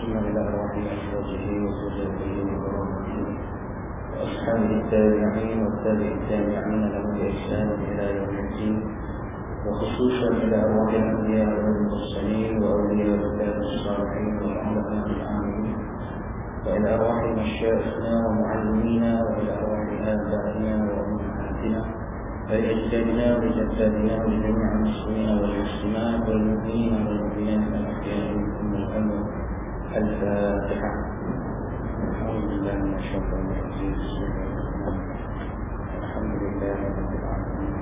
وسلم إلى أرواح أزواجه وزوجاته وقرابته وأصحابه التابعين والتابع التابعين له بإحسان إلى يوم الدين وخصوصا إلى أرواح الأنبياء والمرسلين وأولياء الله الصالحين والعلماء العاملين وإلى أرواح مشايخنا ومعلمينا وإلى أرواح آبائنا وأمهاتنا وإلى وجدادنا ولجميع المسلمين والمسلمات والمؤمنين والمؤمنات الأحياء منكم الأمر الفاتحة الحمد لله من الشيطان الرجيم. بسم الله الرحمن الرحيم. الحمد لله رب العالمين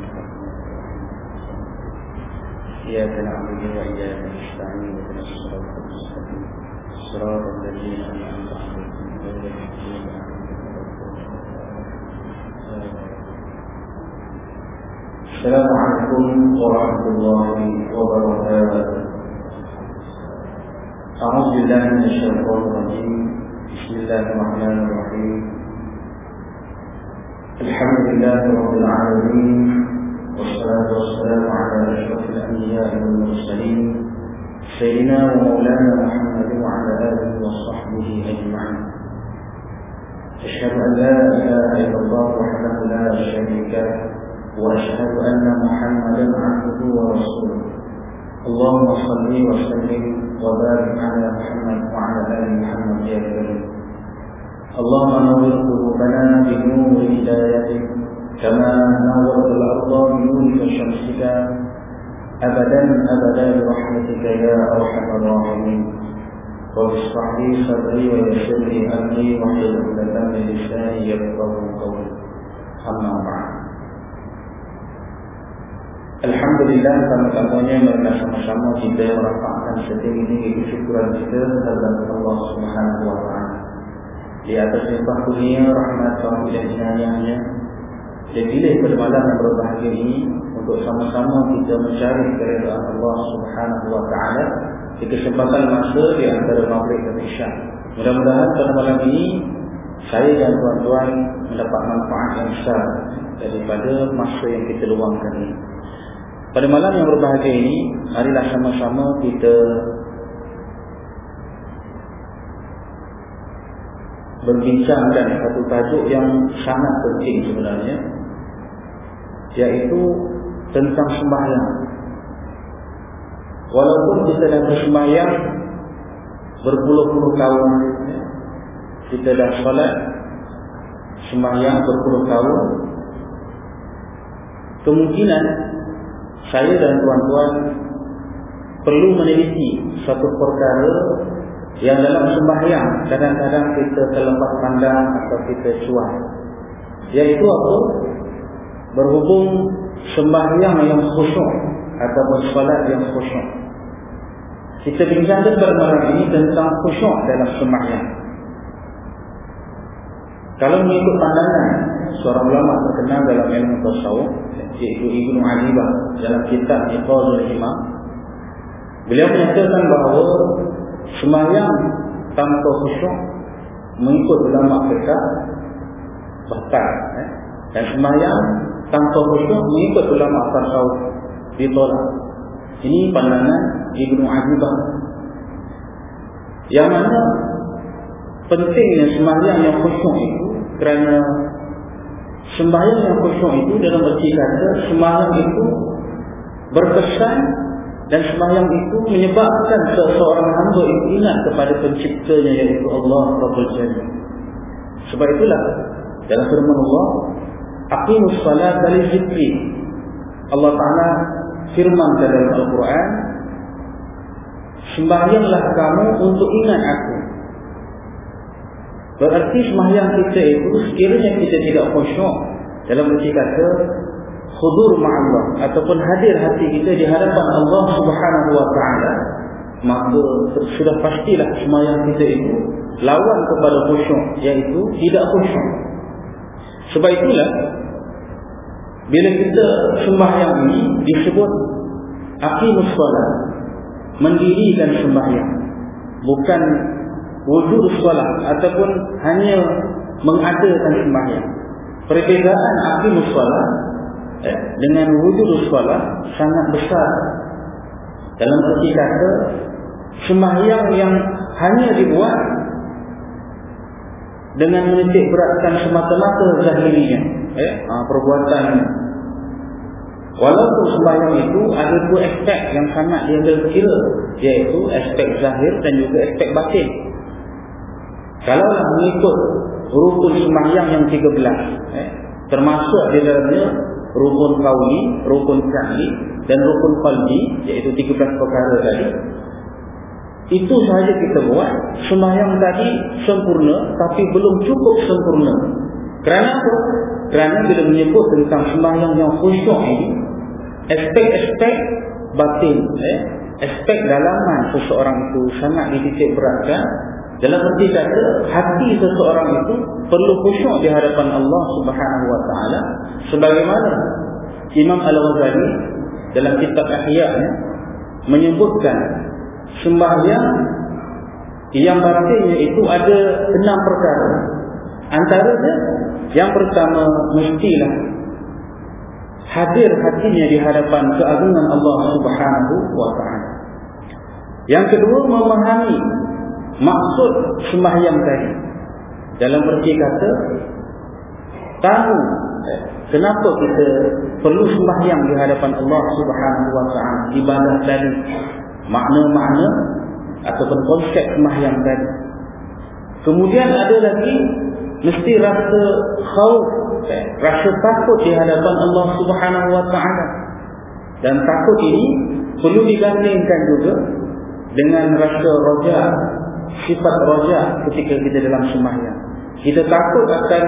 إياك نعبد وإياك نستعين اهدنا الصراط المستقيم صراط الذين أنعمت عليهم غير المغضوب عليهم السلام عليكم ورحمة الله وبركاته. أعوذ بالله من الشيطان الرجيم. بسم الله الرحمن الرحيم. الحمد لله رب العالمين والصلاة والسلام على أشرف الأنبياء والمرسلين سيدنا ومولانا محمد وعلى آله وصحبه أجمعين. أشهد أن لا إله إلا الله وحده لا شريك له وأشهد أن محمدا عبده ورسوله. اللهم صل وسلم وبارك على محمد وعلى آل محمد يا كريم. اللهم نور قلوبنا بنور هدايتك كما نورت الأرض بنور شمسك. أبدا أبدا برحمتك يا أرحم الراحمين. واشرح لي صدري ويسر لي أمري واحلل عقدة من لساني يفقه قولي. أما بعد. Alhamdulillah sama-samanya mereka sama-sama kita merasakan setinggi kesyukuran kita terhadap Allah Subhanahu Wa Taala. Di atas limpah dunia rahmat kami dan inayahnya dan pilih pada malam yang berbahagia ini untuk sama-sama kita mencari keredaan Allah Subhanahu Wa Taala di kesempatan masa di antara maghrib dan isya. Mudah-mudahan pada malam ini saya dan tuan-tuan mendapat manfaat yang besar daripada masa yang kita luangkan ini. Pada malam yang berbahagia ini, marilah sama-sama kita berbincang dan satu tajuk yang sangat penting sebenarnya, yaitu tentang sembahyang. Walaupun kita dah bersembahyang berpuluh-puluh tahun, kita dah solat sembahyang berpuluh tahun, kemungkinan saya dan tuan-tuan perlu meneliti satu perkara yang dalam sembahyang kadang-kadang kita terlepas pandang atau kita cuak. Iaitu apa? Berhubung sembahyang yang khusyuk ataupun solat yang khusyuk. Kita bincang pada malam ini tentang khusyuk dalam sembahyang. Kalau mengikut pandangan seorang ulama terkenal dalam ilmu tasawuf iaitu Ibnu Ajibah dalam kitab Iqazul Imam. Beliau menyatakan bahawa sembahyang tanpa khusyuk mengikut ulama kita batal eh? dan sembahyang tanpa khusyuk mengikut ulama tasawuf ditolak. Ini pandangan Ibnu Ajibah yang mana pentingnya sembahyang yang khusyuk itu kerana sembahyang yang khusyuk itu dalam erti kata sembahyang itu berkesan dan sembahyang itu menyebabkan seseorang hamba ingat kepada penciptanya iaitu Allah Rabbul Jalil. Sebab itulah dalam firman Allah Aqimus salat li zikri. Allah Taala firman dalam Al-Quran Sembahyanglah kamu untuk ingat aku Berarti sembahyang kita itu sekiranya kita tidak khusyuk dalam erti kata khudur ma'allah ataupun hadir hati kita di hadapan Allah Subhanahu wa taala maka sudah pastilah sembahyang kita itu lawan kepada khusyuk iaitu tidak khusyuk. Sebab itulah bila kita sembahyang ini disebut aqimus solat mendirikan sembahyang bukan wujud solat ataupun hanya mengadakan sembahyang. Perbezaan aqimus solat eh, dengan wujud solat sangat besar. Dalam arti kata sembahyang yang hanya dibuat dengan menitik beratkan semata-mata zahirinya eh, ha, perbuatan walaupun sembahyang itu ada dua aspek yang sangat diambil kira iaitu aspek zahir dan juga aspek batin kalaulah mengikut rukun sembahyang yang 13 eh, termasuk di dalamnya rukun kauli, rukun sahli dan rukun qalbi iaitu 13 perkara tadi itu sahaja kita buat sembahyang tadi sempurna tapi belum cukup sempurna kerana apa? kerana bila menyebut tentang sembahyang yang khusyuk ini aspek-aspek batin eh? aspek dalaman seseorang itu sangat dititik beratkan dalam arti kata hati seseorang itu perlu khusyuk di hadapan Allah Subhanahu wa taala. Sebagaimana Imam Al-Ghazali dalam kitab Ihya-nya menyebutkan sembahyang yang batinnya itu ada enam perkara. Antaranya yang pertama mestilah hadir hatinya di hadapan keagungan Allah Subhanahu wa taala. Yang kedua memahami maksud sembahyang tadi. Dalam erti kata tahu eh, kenapa kita perlu sembahyang di hadapan Allah Subhanahu wa taala? Ibadah tadi. Makna-makna ataupun konsep sembahyang tadi. Kemudian ada lagi mesti rasa khauf eh, rasa takut di hadapan Allah Subhanahu wa taala. Dan takut ini perlu digandingkan juga dengan rasa raja sifat raja ketika kita dalam sembahyang kita takut akan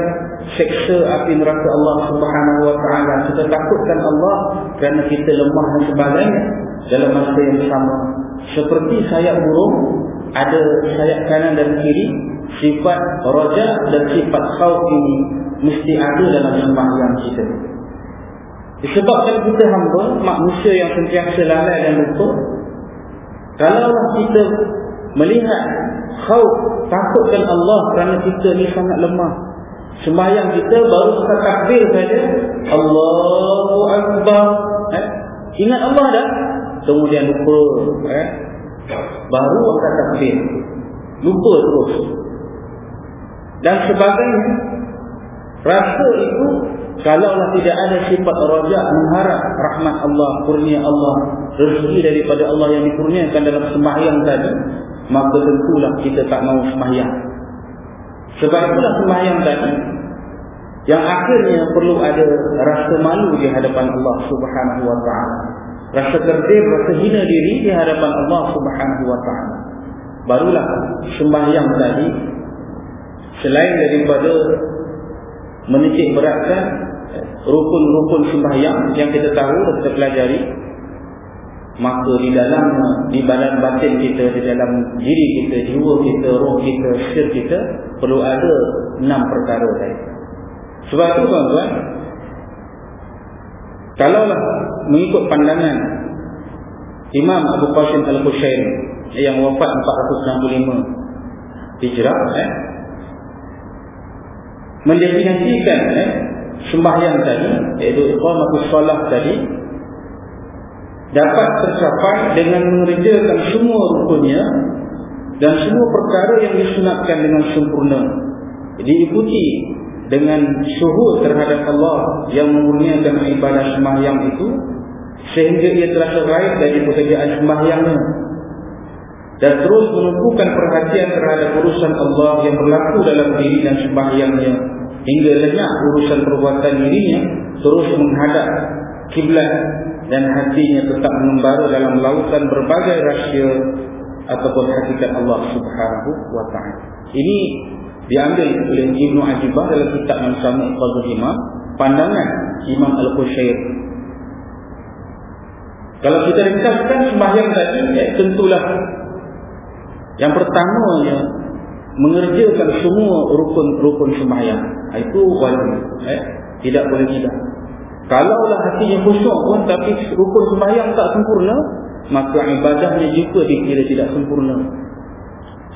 seksa api neraka Allah Subhanahu wa taala. Kita takutkan Allah kerana kita lemah dan sebagainya dalam masa yang sama. Seperti sayap burung ada sayap kanan dan kiri sifat raja dan sifat khauf ini mesti ada dalam sembahyang kita. Disebabkan kita hamba manusia yang sentiasa lalai dan lupa kalau kita melihat khauf takutkan Allah kerana kita ni sangat lemah. Sembahyang kita baru kita takbir saja Allahu Akbar. Eh? ingat Allah dah? Kemudian lupa eh? baru akan takbir. Lupa terus. Dan sebagainya. Rasa itu kalaulah tidak ada sifat rajak mengharap rahmat Allah kurnia Allah rezeki daripada Allah yang dikurniakan dalam sembahyang tadi maka tentulah kita tak mau sembahyang. Sebab itulah sembahyang tadi yang akhirnya perlu ada rasa malu di hadapan Allah subhanahu wa ta'ala. Rasa terdir, rasa hina diri di hadapan Allah subhanahu wa ta'ala. Barulah sembahyang tadi selain daripada menitik beratkan rukun-rukun sembahyang yang kita tahu dan kita pelajari maka di dalam di badan batin kita di dalam diri kita jiwa kita roh kita sir kita perlu ada enam perkara tadi sebab itu tuan-tuan kalaulah mengikut pandangan Imam Abu Qasim Al-Qushair yang wafat 465 Hijrah eh, mendefinisikan eh, sembahyang tadi iaitu iqamatus solat tadi dapat tercapai dengan mengerjakan semua rukunnya dan semua perkara yang disunatkan dengan sempurna. Diikuti dengan syuhud terhadap Allah yang memurniakan ibadah sembahyang itu sehingga ia telah raih dari pekerjaan sembahyangnya dan terus menumpukan perhatian terhadap urusan Allah yang berlaku dalam diri dan sembahyangnya hingga lenyap urusan perbuatan dirinya terus menghadap kiblat dan hatinya tetap mengembara dalam lautan berbagai rahsia ataupun hakikat Allah Subhanahu wa taala. Ini diambil oleh Ibnu Ajibah dalam kitab yang sama Iqazul Imam, pandangan Imam Al-Qushair. Kalau kita ringkaskan sembahyang tadi, ya, tentulah yang pertamanya mengerjakan semua rukun-rukun sembahyang. Itu wajib. Eh? Tidak boleh tidak. Kalaulah hatinya khusyuk pun tapi rukun sembahyang tak sempurna, maka ibadahnya juga dikira tidak sempurna.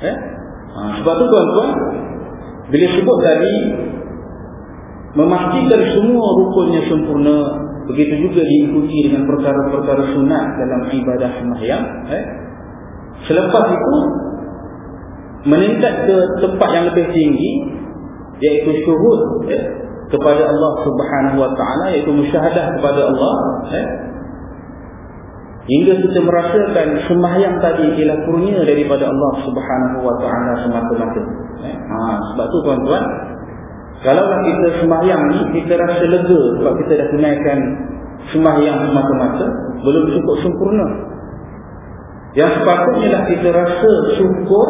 Eh? Ha, sebab tu tuan-tuan, bila sebut tadi memastikan semua rukunnya sempurna, begitu juga diikuti dengan perkara-perkara sunat dalam ibadah sembahyang, eh? Selepas itu meningkat ke tempat yang lebih tinggi iaitu syuhud ya, kepada Allah Subhanahu wa taala iaitu musyahadah kepada Allah ya. hingga kita merasakan sembahyang tadi ialah kurnia daripada Allah Subhanahu wa taala semata-mata ya. ha, sebab tu tuan-tuan kalau kita sembahyang ni kita rasa lega sebab kita dah tunaikan sembahyang semata-mata belum cukup sempurna yang sepatutnya lah kita rasa syukur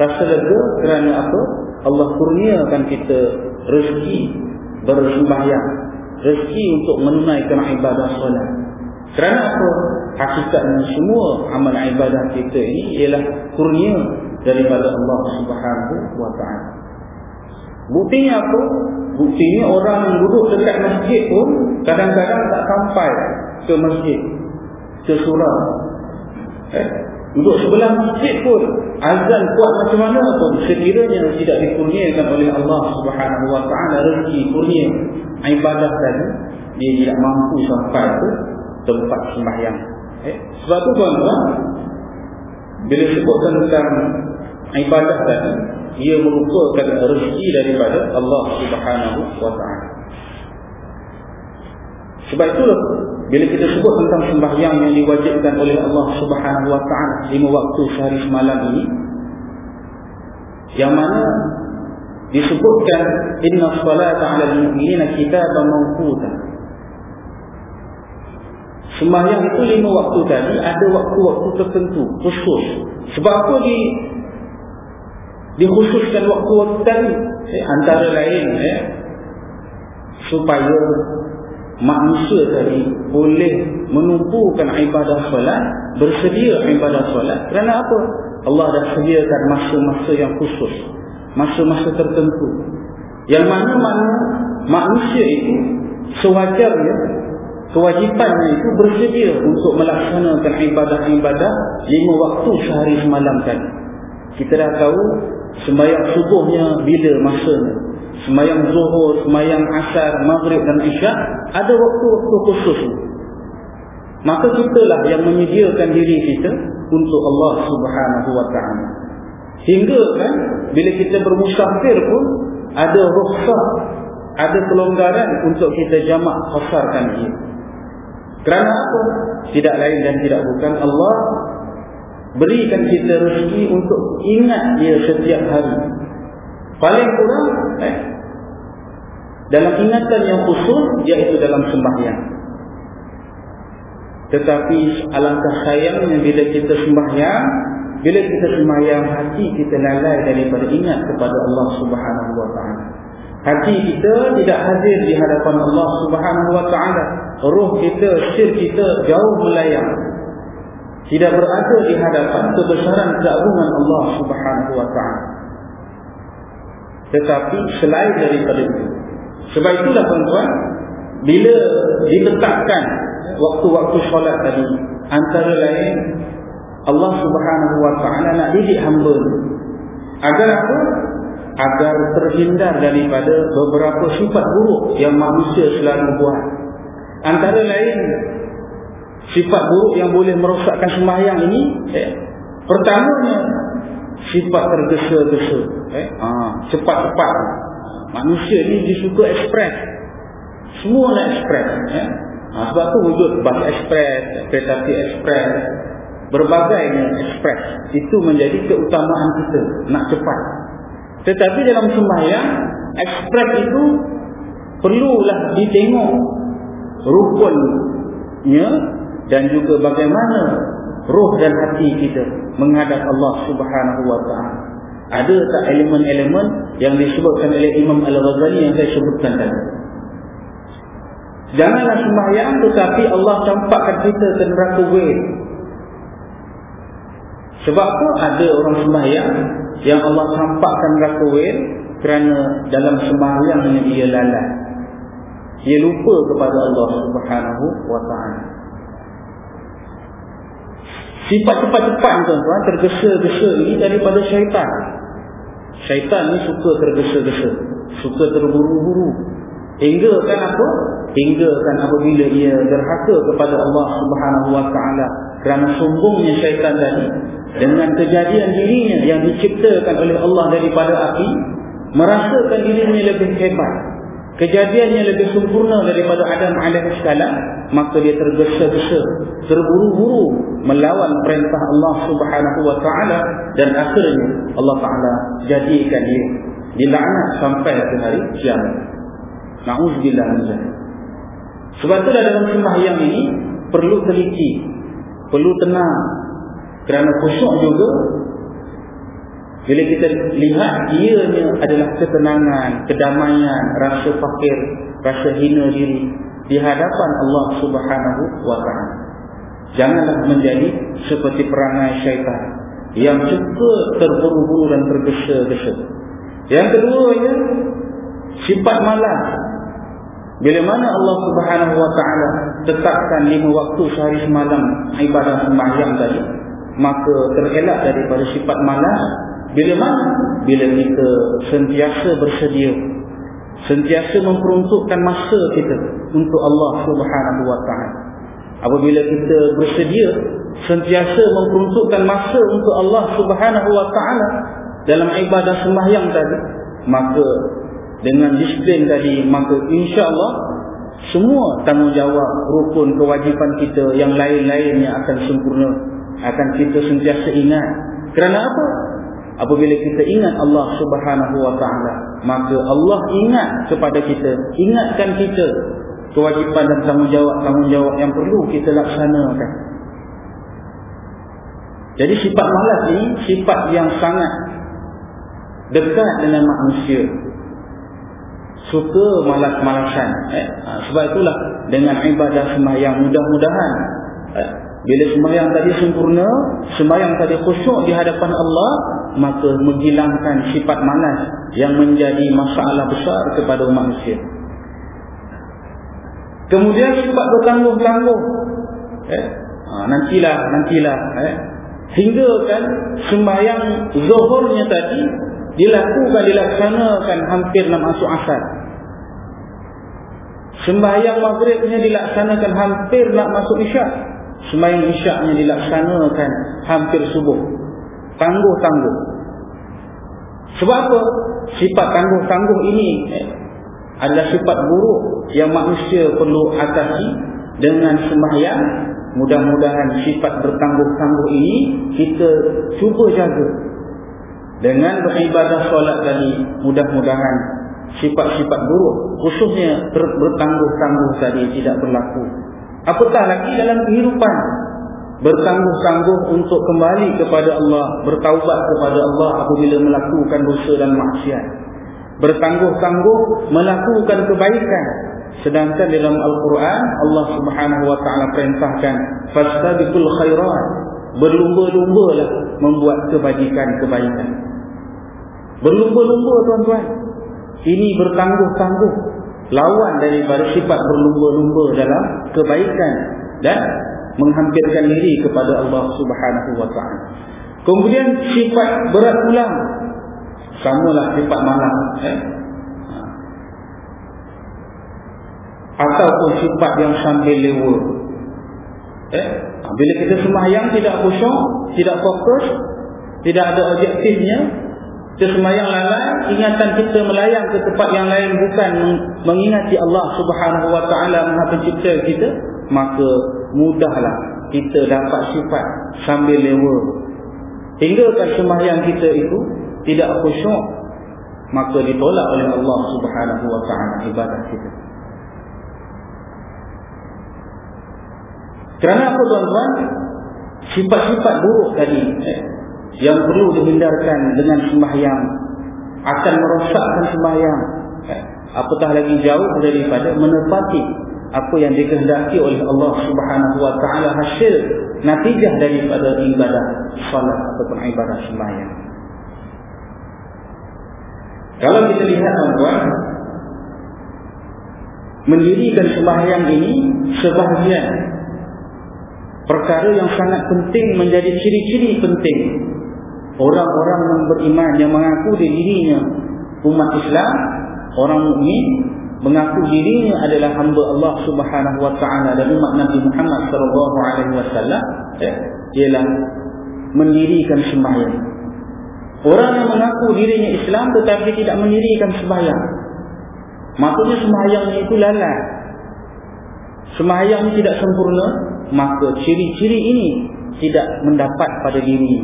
rasa lega kerana apa Allah kurniakan kita rezeki bersembahyang. Rezeki untuk menunaikan ibadah solat. Kerana apa? Hakikatnya semua amal ibadah kita ini ialah kurnia daripada Allah Subhanahu wa taala. Buktinya apa? Buktinya orang duduk dekat masjid pun kadang-kadang tak sampai ke masjid ke surau. Eh? Duduk sebelah masjid pun azan kuat macam mana pun sekiranya tidak dikurniakan oleh Allah Subhanahu wa taala rezeki kurnia ibadah tadi dia tidak mampu sampai ke tempat sembahyang eh? sebab tu tuan-tuan bila sebut tentang ibadah tadi ia merupakan rezeki daripada Allah Subhanahu wa taala sebab itulah bila kita sebut tentang sembahyang yang diwajibkan oleh Allah Subhanahu wa taala lima waktu sehari semalam ini yang mana disebutkan inna salata 'ala al-mu'minina kitaban mawquta. Sembahyang itu lima waktu tadi ada waktu-waktu tertentu khusus. Sebab apa di dikhususkan waktu-waktu tadi? Eh, antara lain eh, supaya manusia tadi boleh menumpukan ibadah solat bersedia ibadah solat. Kerana apa? Allah dah sediakan masa-masa yang khusus masa-masa tertentu. Yang mana-mana manusia itu sewajarnya kewajipannya itu bersedia untuk melaksanakan ibadah-ibadah lima waktu sehari semalam tadi. Kita dah tahu sembahyang subuhnya bila masanya semayang zuhur, semayang asar, maghrib dan isyak ada waktu-waktu khusus. Maka kitalah yang menyediakan diri kita untuk Allah subhanahu wa ta'ala. Hingga kan bila kita bermusafir pun ada rukhsah ada kelonggaran untuk kita jamak khasarkan dia. Kerana apa? tidak lain dan tidak bukan Allah berikan kita rezeki untuk ingat dia setiap hari. Paling kurang eh, dalam ingatan yang khusus iaitu dalam sembahyang. Tetapi alangkah sayangnya bila kita sembahyang bila kita sembahyang hati kita lalai daripada ingat kepada Allah Subhanahu wa taala. Hati kita tidak hadir di hadapan Allah Subhanahu wa taala. Roh kita sir kita jauh melayang. Tidak berada di hadapan kebesaran keagungan Allah Subhanahu wa taala. Tetapi selain daripada itu sebab itulah tuan-tuan bila diletakkan waktu-waktu solat tadi antara lain Allah subhanahu wa ta'ala nak didik hamba agar apa? agar terhindar daripada beberapa sifat buruk yang manusia selalu buat antara lain sifat buruk yang boleh merosakkan sembahyang ini eh, pertamanya sifat tergesa-gesa eh? ha, cepat-cepat manusia ni dia suka ekspres semua nak ekspres eh? ha, sebab tu wujud bas ekspres api ekspres berbagai ekspres itu menjadi keutamaan kita nak cepat tetapi dalam sembahyang ekspres itu perlulah ditengok rukunnya dan juga bagaimana roh dan hati kita menghadap Allah Subhanahu wa taala. Ada tak elemen-elemen yang disebutkan oleh Imam Al-Ghazali yang saya sebutkan tadi? Janganlah sembahyang tetapi Allah campakkan kita ke neraka wait. Sebab apa ada orang sembahyang yang Allah campakkan neraka wait kerana dalam sembahyangnya dia lalai. Dia lupa kepada Allah Subhanahu wa taala. Sifat cepat-cepat tuan-tuan tergesa-gesa ini daripada syaitan. Syaitan ni suka tergesa-gesa, suka terburu-buru. Hingga kan apa? Hingga kan apabila ia derhaka kepada Allah Subhanahu wa taala kerana sombongnya syaitan tadi dengan kejadian dirinya yang diciptakan oleh Allah daripada api merasakan dirinya lebih hebat kejadiannya lebih sempurna daripada Adam AS maka dia tergesa-gesa terburu-buru melawan perintah Allah subhanahu wa ta'ala dan akhirnya Allah ta'ala jadikan dia dilaknat sampai ke hari kiamat. Na'udzubillah sebab itulah dalam sembahyang ini perlu teliti perlu tenang. Kerana khusyuk juga bila kita lihat ianya adalah ketenangan, kedamaian, rasa fakir, rasa hina diri di hadapan Allah Subhanahu wa taala. Janganlah menjadi seperti perangai syaitan yang suka terburu-buru dan tergesa-gesa. Yang kedua ya, sifat malas. Bila mana Allah Subhanahu wa taala tetapkan lima waktu sehari semalam ibadah sembahyang tadi, maka terelak daripada sifat malas bila mana? Bila kita sentiasa bersedia. Sentiasa memperuntukkan masa kita untuk Allah subhanahu wa ta'ala. Apabila kita bersedia, sentiasa memperuntukkan masa untuk Allah subhanahu wa ta'ala dalam ibadah sembahyang tadi, maka dengan disiplin tadi, maka insya Allah semua tanggungjawab rukun kewajipan kita yang lain-lainnya akan sempurna. Akan kita sentiasa ingat. Kerana apa? Apabila kita ingat Allah subhanahu wa ta'ala Maka Allah ingat kepada kita Ingatkan kita Kewajipan dan tanggungjawab-tanggungjawab yang perlu kita laksanakan Jadi sifat malas ini Sifat yang sangat Dekat dengan manusia Suka malas-malasan eh? Ha, sebab itulah Dengan ibadah semayang mudah-mudahan eh? Bila sembahyang tadi sempurna, sembahyang tadi khusyuk di hadapan Allah, maka menghilangkan sifat malas yang menjadi masalah besar kepada manusia. Kemudian sifat bertangguh-tangguh. Eh? Ha, nantilah, nantilah. Eh? Hingga kan sembahyang zuhurnya tadi dilakukan, dilaksanakan hampir nak masuk asal. Sembahyang maghribnya dilaksanakan hampir nak masuk isyak. Semayang isyaknya dilaksanakan hampir subuh. Tangguh-tangguh. Sebab apa? Sifat tangguh-tangguh ini eh, adalah sifat buruk yang manusia perlu atasi dengan sembahyang. Mudah-mudahan sifat bertangguh-tangguh ini kita cuba jaga. Dengan beribadah solat tadi, mudah-mudahan sifat-sifat buruk khususnya bertangguh-tangguh tadi tidak berlaku. Apatah lagi dalam kehidupan bertangguh-tangguh untuk kembali kepada Allah, bertaubat kepada Allah apabila melakukan dosa dan maksiat. Bertangguh-tangguh melakukan kebaikan. Sedangkan dalam Al-Quran Allah Subhanahu wa taala perintahkan fastabiqul khairat. Berlumba-lumbalah membuat kebajikan-kebaikan. Berlumba-lumba tuan-tuan. Ini bertangguh-tangguh lawan daripada sifat berlumba-lumba dalam kebaikan dan menghampirkan diri kepada Allah Subhanahu wa taala. Kemudian sifat berat pulang samalah sifat malam eh? ataupun sifat yang sambil lewa eh? bila kita sembahyang tidak khusyuk tidak fokus tidak ada objektifnya kita semayang lalai, ingatan kita melayang ke tempat yang lain bukan mengingati Allah subhanahu wa ta'ala maha pencipta kita, maka mudahlah kita dapat sifat sambil lewa. Hingga kan semayang kita itu tidak khusyuk, maka ditolak oleh Allah subhanahu wa ta'ala ibadah kita. Kerana apa tuan-tuan? Sifat-sifat buruk tadi, eh, yang perlu dihindarkan dengan sembahyang. Akan merosakkan sembahyang. Eh, apatah lagi jauh daripada menepati apa yang dikehendaki oleh Allah Subhanahu wa taala hasil natijah daripada ibadah salat ataupun ibadah sembahyang. Kalau kita lihat tuan-tuan mendirikan sembahyang ini sebahagian perkara yang sangat penting menjadi ciri-ciri penting orang-orang yang beriman yang mengaku dirinya umat Islam, orang mukmin mengaku dirinya adalah hamba Allah Subhanahu wa taala dan umat Nabi Muhammad sallallahu alaihi wasallam ya, ialah mendirikan sembahyang. Orang yang mengaku dirinya Islam tetapi tidak mendirikan sembahyang. Maksudnya sembahyangnya itu lalai. Sembahyang tidak sempurna, maka ciri-ciri ini tidak mendapat pada diri.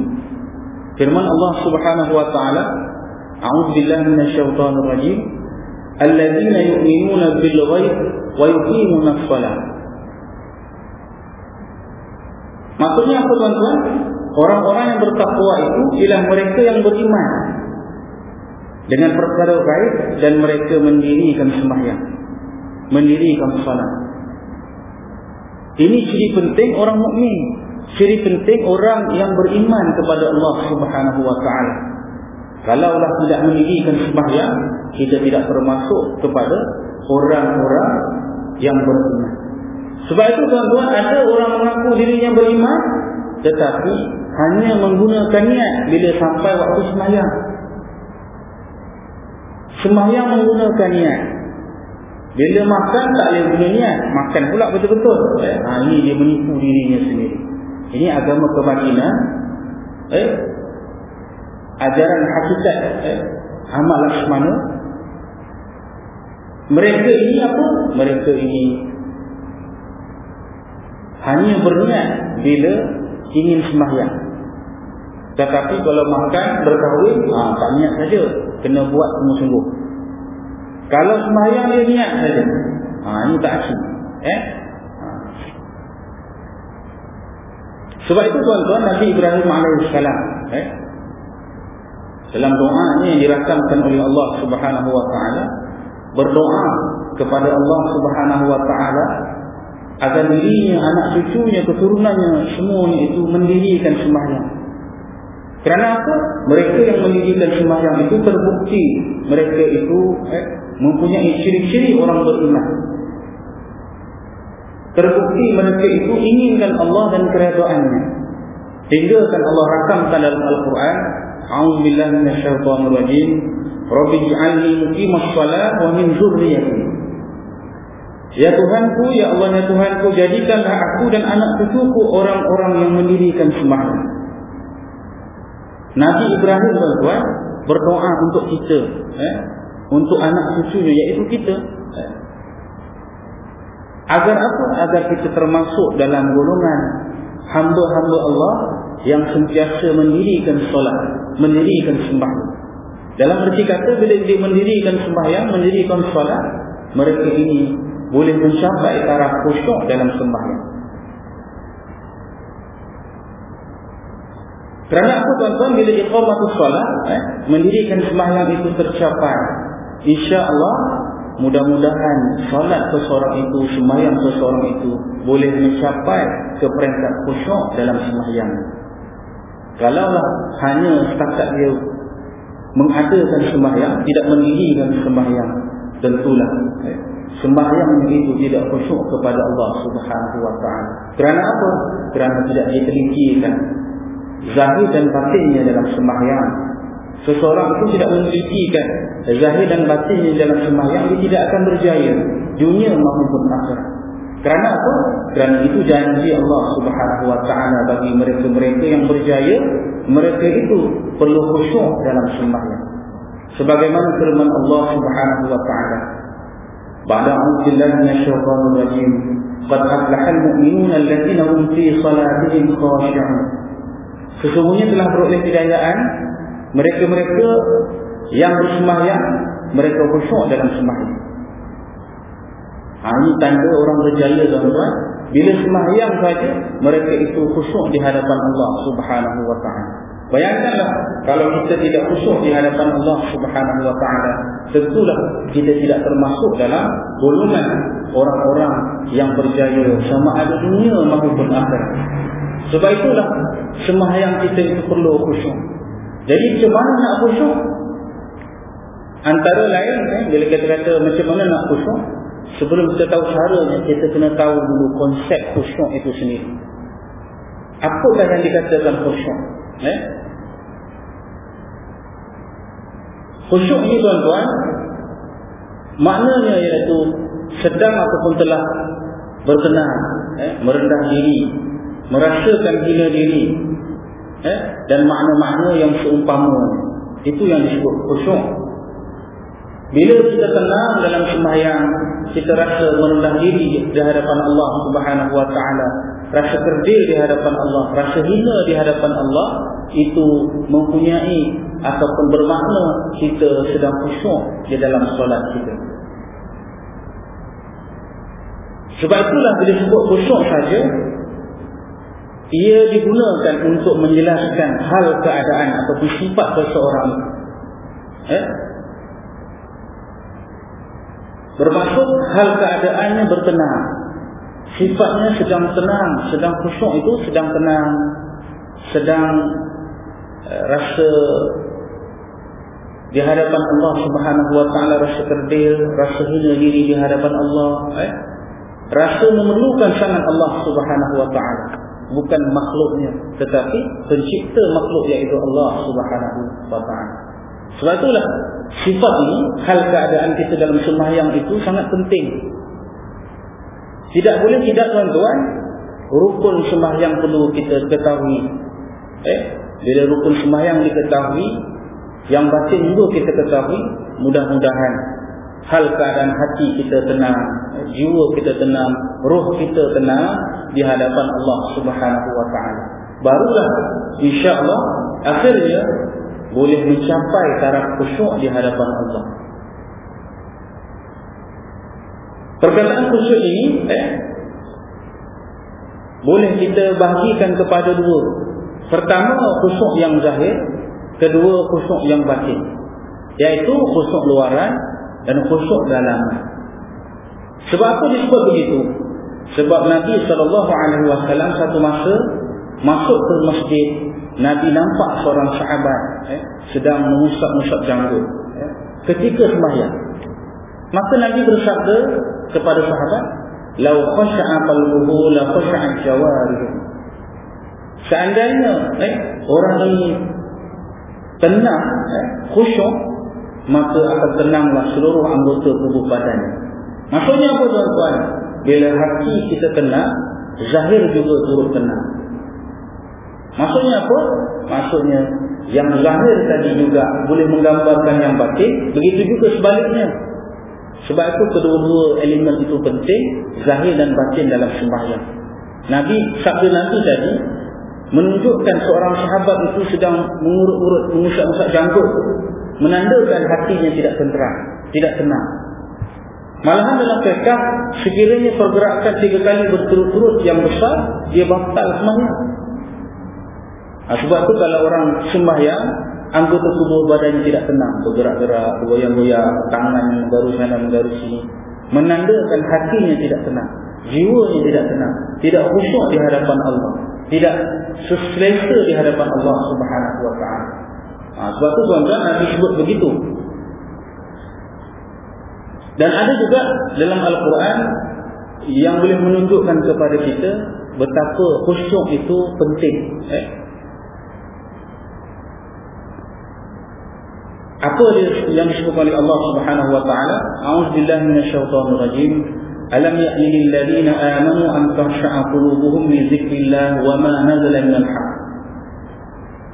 Firman Allah Subhanahu wa taala, A'udzu billahi minasyaitonir rajim. Alladzina yu'minuna bil ghaib wa yuqimuna shalah. Maksudnya apa tuan-tuan? Orang-orang yang bertakwa itu ialah mereka yang beriman dengan perkara gaib dan mereka mendirikan sembahyang. Mendirikan salat. Ini ciri penting orang mukmin. Ciri penting orang yang beriman kepada Allah Subhanahu wa taala. Kalaulah tidak mendirikan sembahyang, kita tidak termasuk kepada orang-orang yang beriman. Sebab itu tuan-tuan ada orang mengaku dirinya beriman tetapi hanya menggunakan niat bila sampai waktu sembahyang. Sembahyang menggunakan niat. Bila makan tak boleh guna niat, makan pula betul-betul. Eh, ha, ini dia menipu dirinya sendiri. Ini agama kebatinan. Eh, ajaran hakikat eh, amal laksamana. Mereka ini apa? Mereka ini hanya berniat bila ingin sembahyang. Tetapi kalau makan berkahwin, ah tak niat saja, kena buat sungguh-sungguh. Kalau sembahyang dia niat saja. Ah ini tak asing. Eh? Ha. Sebab itu tuan-tuan Nabi Ibrahim alaihissalam, eh? Dalam doa ini yang dirakamkan oleh Allah Subhanahu wa taala berdoa kepada Allah Subhanahu wa taala agar dirinya, anak cucunya, keturunannya semuanya itu mendirikan sembahyang. Kerana apa? Mereka yang mendirikan sembahyang itu terbukti mereka itu eh, mempunyai ciri-ciri orang beriman. Terbukti mereka itu inginkan Allah dan keredaannya. Hingga kan Allah rakamkan dalam Al-Quran, A'udzubillahi minasyaitonirrajim. Rabbi ij'alni muqimas shalah wa min dzurriyyati. Ya Tuhanku, Ya Allah, Ya Tuhanku, jadikanlah aku dan anak cucuku orang-orang yang mendirikan sembahyang. Nabi Ibrahim tuan berdoa untuk kita, eh? untuk anak cucunya, yaitu kita. Agar apa? Agar kita termasuk dalam golongan hamba-hamba Allah yang sentiasa mendirikan solat, mendirikan sembahyang. Dalam erti kata, bila dia mendirikan sembahyang, mendirikan solat, mereka ini boleh mencapai taraf khusyuk dalam sembahyang. Kerana apa tuan-tuan bila iqamatus solat eh, mendirikan sembahyang itu tercapai. Insya-Allah mudah-mudahan solat seseorang itu sembahyang seseorang itu boleh mencapai ke peringkat khusyuk dalam sembahyang. Kalaulah hanya setakat dia mengadakan sembahyang tidak mendirikan sembahyang tentulah eh, sembahyang itu tidak khusyuk kepada Allah Subhanahu wa taala. Kerana apa? Kerana tidak ditelitikan zahir dan batinnya dalam sembahyang. Seseorang itu tidak mensucikan zahir dan batin dalam sembahyang dia tidak akan berjaya dunia maupun akhirat. Kerana apa? Kerana itu janji Allah Subhanahu wa taala bagi mereka-mereka yang berjaya, mereka itu perlu khusyuk dalam sembahyang. Sebagaimana firman Allah Subhanahu wa taala. Ba'da a'udzubillahi minasyaitonir rajim. Qad aflahal mu'minun alladziina hum fi salatihim khashi'un." Sesungguhnya telah beroleh kejayaan mereka-mereka yang bersembahyang mereka khusyuk dalam sembahyang. Ha, ini tanda orang berjaya tuan-tuan. Bila sembahyang saja mereka itu khusyuk di hadapan Allah Subhanahu wa taala. Bayangkanlah kalau kita tidak khusyuk di hadapan Allah Subhanahu wa taala, tentulah kita tidak termasuk dalam golongan orang-orang yang berjaya sama ada dunia maupun akhirat. Sebab itulah sembahyang kita itu perlu khusyuk. Jadi macam mana nak khusyuk? Antara lain eh, bila kita kata macam mana nak khusyuk, sebelum kita tahu caranya, kita kena tahu dulu konsep khusyuk itu sendiri. Apakah yang dikatakan khusyuk? Eh? Khusyuk ini tuan-tuan maknanya iaitu sedang ataupun telah berkenan eh, merendah diri merasakan hina diri eh, dan makna-makna yang seumpama. Itu yang disebut khusyuk. Bila kita tenang dalam sembahyang kita rasa merendah diri di hadapan Allah Subhanahu wa taala rasa kerdil di hadapan Allah rasa hina di hadapan Allah itu mempunyai ataupun bermakna kita sedang khusyuk di dalam solat kita. Sebab itulah bila sebut khusyuk saja ia digunakan untuk menjelaskan hal keadaan ataupun sifat seseorang eh? bermaksud hal keadaannya bertenang sifatnya sedang tenang sedang khusyuk itu sedang tenang sedang uh, rasa di hadapan Allah Subhanahu wa taala rasa kerdil rasa hina diri di hadapan Allah eh? rasa memerlukan sangat Allah Subhanahu wa taala bukan makhluknya. Tetapi pencipta makhluk iaitu Allah Subhanahu wa taala. Sebab itulah sifat ini hal keadaan kita dalam sembahyang itu sangat penting. Tidak boleh tidak tuan-tuan rukun sembahyang perlu kita ketahui. Eh bila rukun sembahyang diketahui yang batin juga kita ketahui mudah-mudahan hal keadaan hati kita tenang jiwa kita tenang roh kita tenang di hadapan Allah Subhanahu wa taala. Barulah insya-Allah akhirnya boleh mencapai taraf khusyuk di hadapan Allah. Perkataan khusyuk ini eh boleh kita bahagikan kepada dua. Pertama khusyuk yang zahir kedua khusyuk yang batin. Iaitu khusyuk luaran dan khusyuk dalam. Sebab apa disebut begitu? Sebab Nabi SAW satu masa masuk ke masjid, Nabi nampak seorang sahabat eh, sedang mengusap-usap janggut eh, ketika sembahyang. Maka Nabi bersabda kepada sahabat, "Lau khasha'a qalbuhu la khasha'a jawarihi." Seandainya eh, orang ini tenang, eh, khusyuk, maka akan tenanglah seluruh anggota tubuh badannya. Maksudnya apa tuan-tuan? Bila hati kita tenang, zahir juga turut tenang. Maksudnya apa? Maksudnya yang zahir tadi juga boleh menggambarkan yang batin, begitu juga sebaliknya. Sebab itu kedua-dua elemen itu penting, zahir dan batin dalam sembahyang. Nabi sabda Nabi tadi menunjukkan seorang sahabat itu sedang mengurut-urut mengusap-usap janggut menandakan hatinya tidak tenteram, tidak tenang. Malahan dalam fiqah sekiranya pergerakan tiga kali berturut-turut yang besar, dia batal sembahyang. Ha, sebab itu kalau orang sembahyang, anggota tubuh badannya tidak tenang, bergerak-gerak, goyang-goyang, tangan menggaru sana, menggaru sini. Menandakan hatinya tidak tenang. Jiwanya tidak tenang. Tidak khusyuk di hadapan Allah. Tidak seselesa di hadapan Allah subhanahu wa ta'ala. Ha, sebab tu tuan-tuan Nabi sebut begitu. Dan ada juga dalam Al-Quran yang boleh menunjukkan kepada kita betapa khusyuk itu penting. Eh? Apa yang disebutkan oleh Allah Subhanahu wa taala? A'udzubillahi minasyaitonir rajim. Alam ya'ni lil ladzina amanu an takhsha'a qulubuhum li dzikrillah wa ma nazala minal haqq.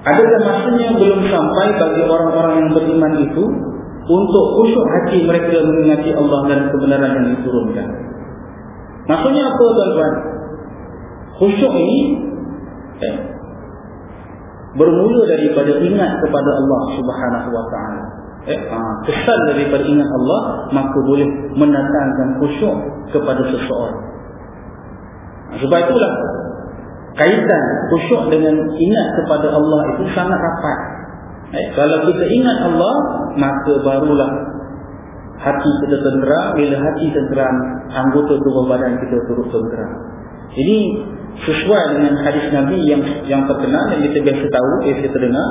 Adakah maksudnya belum sampai bagi orang-orang yang beriman itu untuk khusyuk hati mereka mengingati Allah dan kebenaran yang diturunkan? Maksudnya apa tuan-tuan? Khusyuk ini eh, bermula daripada ingat kepada Allah Subhanahu Wa Taala. Eh, ah, kesan daripada ingat Allah maka boleh mendatangkan khusyuk kepada seseorang. Sebab itulah kaitan khusyuk dengan ingat kepada Allah itu sangat rapat. Eh, kalau kita ingat Allah, maka barulah hati kita tenteram. Bila hati tenteram, anggota tubuh badan kita turut tenteram. Ini sesuai dengan hadis Nabi yang yang terkenal yang kita biasa tahu, yang kita dengar.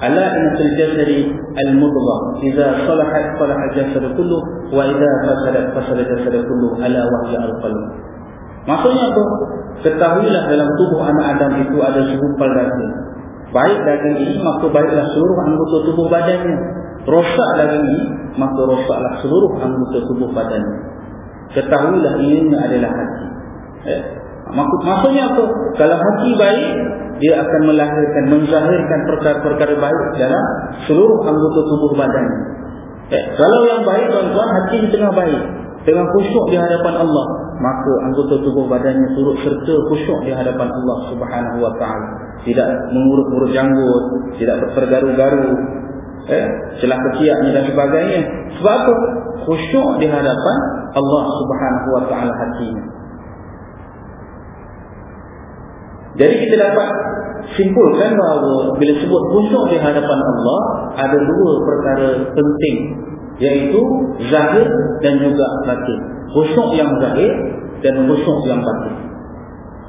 Ala inna fil jasadi al-mudghah idza salahat salaha al-jasad kullu wa idza fasadat fasada al-jasad kullu ala wahya al-qalb. Maksudnya apa? Ketahuilah dalam tubuh anak Adam itu ada segumpal daging. Baik daging ini, maka baiklah seluruh anggota tubuh badannya. rosak lagi maka rosaklah seluruh anggota tubuh badannya ketahuilah ini adalah hati eh? Maksud, maksudnya apa? Kalau hati baik, dia akan melahirkan, menzahirkan perkara-perkara baik dalam seluruh anggota tubuh badan. Eh, kalau yang baik, tuan-tuan, hati di tengah baik. Dengan khusyuk di hadapan Allah. Maka anggota tubuh badannya turut serta khusyuk di hadapan Allah subhanahu wa ta'ala. Tidak mengurut-urut janggut. Tidak tergaru-garu. Eh, celah keciaknya dan sebagainya. Sebab apa? Khusyuk di hadapan Allah subhanahu wa ta'ala hatinya. Jadi kita dapat simpulkan bahawa bila sebut khusyuk di hadapan Allah ada dua perkara penting iaitu zahir dan juga batin. Khusyuk yang zahir dan khusyuk yang batin.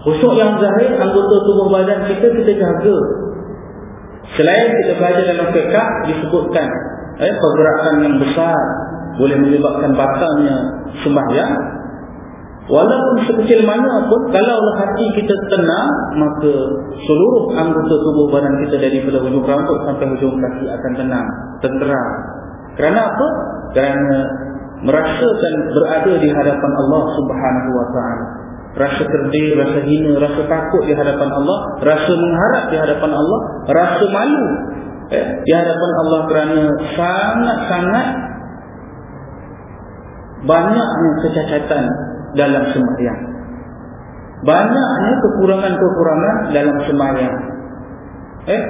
Khusyuk yang zahir anggota tubuh badan kita kita jaga. Selain kita belajar dalam fiqh disebutkan eh, pergerakan yang besar boleh menyebabkan batalnya sembahyang Walaupun sekecil mana pun kalau hati kita tenang maka seluruh anggota tubuh badan kita dari hujung rambut sampai hujung kaki akan tenang, tenteram. Kerana apa? Kerana merasakan berada di hadapan Allah Subhanahu wa taala. Rasa terdih, rasa hina, rasa takut di hadapan Allah, rasa mengharap di hadapan Allah, rasa malu eh, di hadapan Allah kerana sangat-sangat banyaknya kecacatan dalam sembahyang. Banyaknya kekurangan-kekurangan dalam sembahyang. Eh?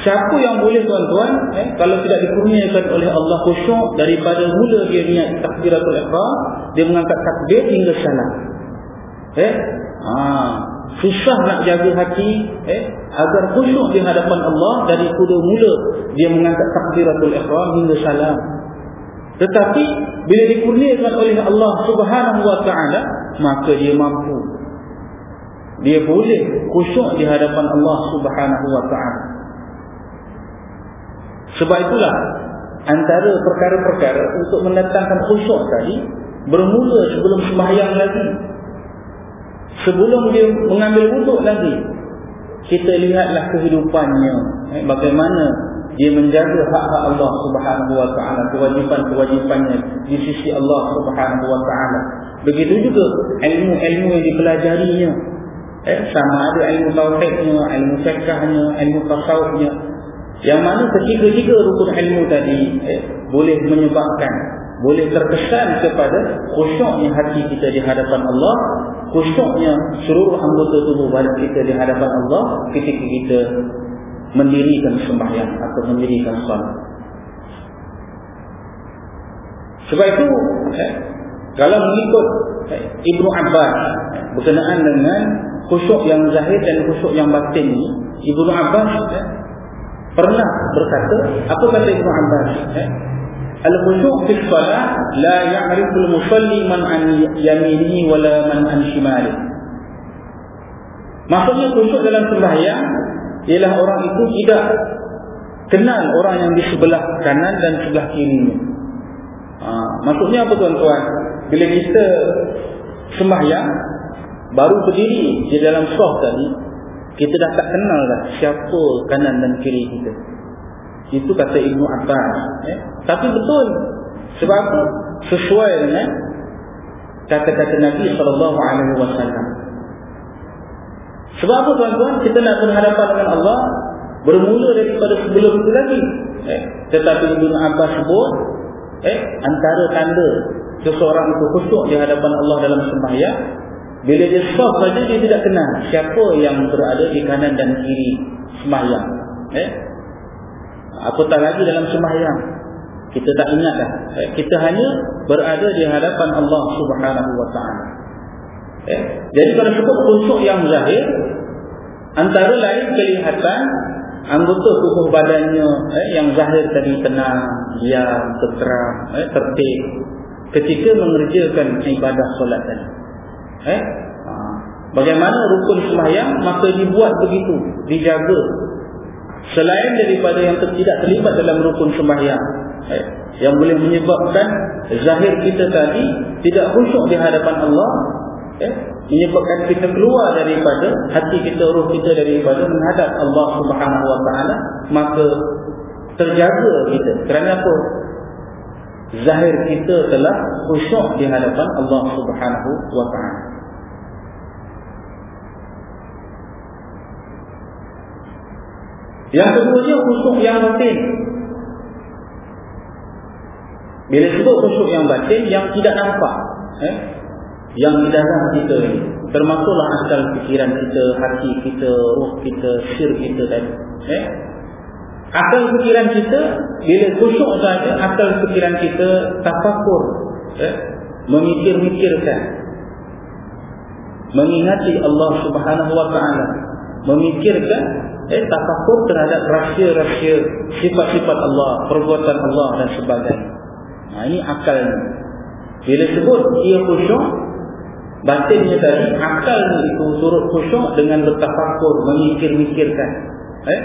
Siapa yang boleh tuan-tuan eh? kalau tidak dikurniakan oleh Allah khusyuk daripada mula dia niat takbiratul ihram, dia mengangkat takbir hingga salam. Eh? Ha, susah nak jaga hati eh? agar khusyuk di hadapan Allah dari mula dia mengangkat takbiratul ihram hingga salam. Tetapi bila dikurniakan oleh Allah Subhanahu wa taala, maka dia mampu. Dia boleh khusyuk di hadapan Allah Subhanahu wa taala. Sebab itulah antara perkara-perkara untuk mendatangkan khusyuk tadi bermula sebelum sembahyang lagi. Sebelum dia mengambil wuduk lagi. Kita lihatlah kehidupannya, eh, bagaimana dia menjaga hak-hak Allah Subhanahu wa taala, kewajipan-kewajipannya di sisi Allah Subhanahu wa taala. Begitu juga ilmu-ilmu yang dipelajarinya. Eh, sama ada ilmu tauhidnya, ilmu fiqhnya, ilmu tasawufnya. Yang mana ketiga-tiga rukun ilmu tadi eh, boleh menyebabkan boleh terkesan kepada khusyuknya hati kita di hadapan Allah, khusyuknya seluruh anggota tubuh badan kita di hadapan Allah ketika kita mendirikan sembahyang atau mendirikan salat. Sebab itu eh, kalau mengikut eh, Ibnu Abbas eh, berkenaan dengan khusyuk yang zahir dan khusyuk yang batin ini, Ibnu Abbas eh, pernah berkata, apa kata Ibnu Abbas? Eh, Al-khusyuk fi salat la ya'rifu al-musalli man an yaminihi wala man an shimalihi. Maksudnya khusyuk dalam sembahyang ialah orang itu tidak kenal orang yang di sebelah kanan dan sebelah kiri. Ha, maksudnya apa tuan-tuan? Bila kita sembahyang baru berdiri di dalam sah tadi, kita dah tak kenal dah siapa kanan dan kiri kita. Itu kata Ibnu Abbas. Eh? Tapi betul. Sebab apa? Sesuai dengan kata-kata Nabi sallallahu alaihi wasallam. Sebab apa tuan-tuan? Kita nak berhadapan dengan Allah bermula daripada sebelum itu lagi. Eh, tetapi Ibn Abbas sebut eh, antara tanda seseorang itu khusyuk di hadapan Allah dalam sembahyang bila dia sah saja dia tidak kenal siapa yang berada di kanan dan kiri sembahyang. Eh? Apatah lagi dalam sembahyang. Kita tak ingat dah. Eh, kita hanya berada di hadapan Allah Subhanahu wa taala. Eh? Jadi kalau sebut khusyuk yang zahir antara lain kelihatan anggota tubuh badannya eh, yang zahir tadi tenang, diam, tenteram, eh, tertib ketika mengerjakan ibadah solat tadi. Eh? Bagaimana rukun sembahyang maka dibuat begitu, dijaga. Selain daripada yang tidak terlibat dalam rukun sembahyang, eh, yang boleh menyebabkan zahir kita tadi tidak khusyuk di hadapan Allah, ya, menyebabkan kita keluar daripada hati kita, roh kita daripada menghadap Allah Subhanahu Wa Taala, maka terjaga kita. Kerana apa? Zahir kita telah khusyuk di hadapan Allah Subhanahu wa taala. Yang keduanya khusyuk yang batin. Bila sebut khusyuk yang batin yang tidak nampak, eh? Yang di dalam kita ini, termasuklah asal fikiran kita, hati kita, roh kita, sir kita tadi, eh? Akal fikiran kita bila khusyuk saja akal fikiran kita tafakur eh? memikir-mikirkan. Mengingati Allah Subhanahu wa taala. Memikirkan eh tafakur terhadap rahsia-rahsia sifat-sifat Allah perbuatan Allah dan sebagainya. Nah ini akalnya. Bila sebut ia khusyuk batinnya tadi akalnya itu turut khusyuk dengan bertafakur memikir-mikirkan. Eh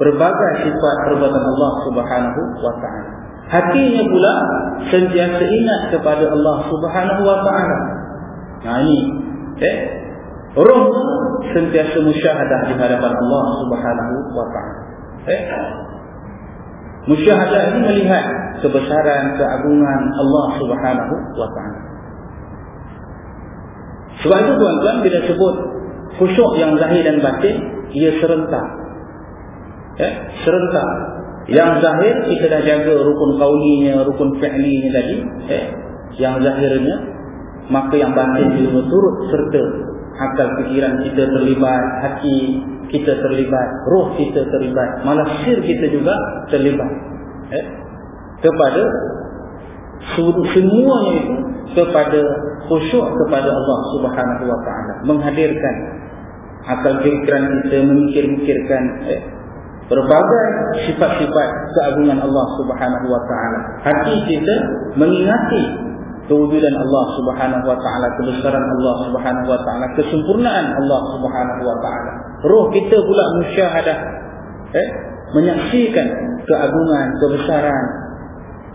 berbagai sifat perbuatan Allah Subhanahu wa taala. Hatinya pula sentiasa ingat kepada Allah Subhanahu wa taala. Nah ini eh roh sentiasa musyahadah di hadapan Allah Subhanahu wa taala. Eh musyahadah ini melihat kebesaran keagungan Allah Subhanahu wa taala. Sebab itu tuan-tuan bila sebut khusyuk yang zahir dan batin ia serentak eh, serentak yang zahir kita dah jaga rukun kaulinya rukun fi'linya tadi eh, yang zahirnya maka yang batin juga turut serta akal fikiran kita terlibat hati kita terlibat roh kita terlibat malah sir kita juga terlibat eh, kepada semuanya itu kepada khusyuk kepada Allah Subhanahu wa taala menghadirkan akal fikiran kita memikir-mikirkan eh, berbagai sifat-sifat keagungan Allah Subhanahu wa taala. Hati kita mengingati kewujudan Allah Subhanahu wa taala, kebesaran Allah Subhanahu wa taala, kesempurnaan Allah Subhanahu wa taala. Roh kita pula musyahadah eh menyaksikan keagungan, kebesaran